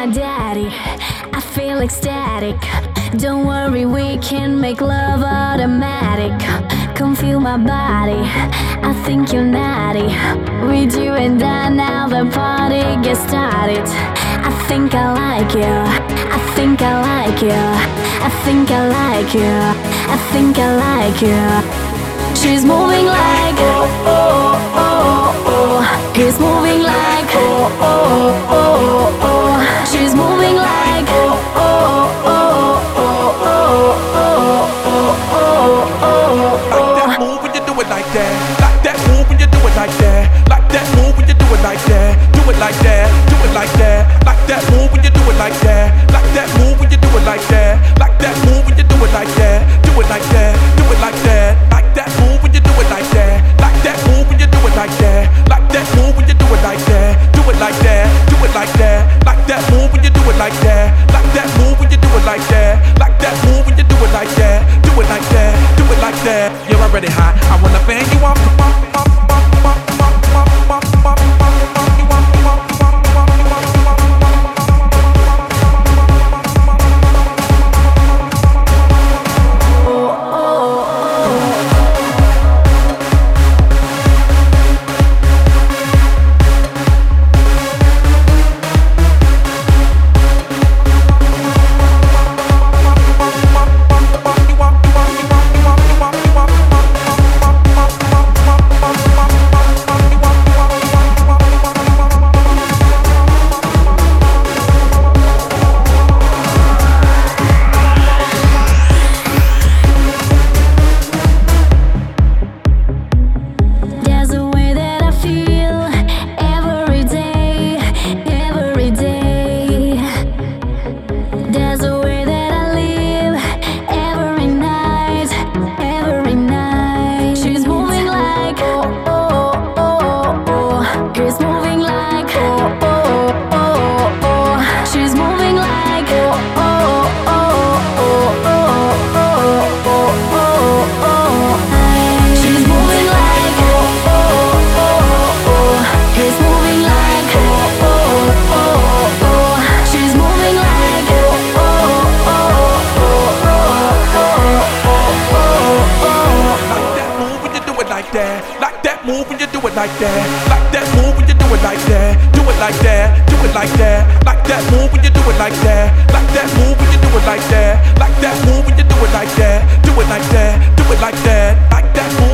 my daddy. I feel ecstatic. Don't worry, we can make love automatic. Come feel my body. I think you're naughty. With you and I, now the party gets started. I think I like you. I think I like you. I think I like you. I think I like you. She's moving like oh oh oh oh. oh. He's moving like oh oh oh oh. oh she's moving like that, like that move when you do it like that, do it like that, do it like that, like that move when you do it like that, like that move when you do it like that, like that move when you do it like that, do it like that, do it like that, like that move.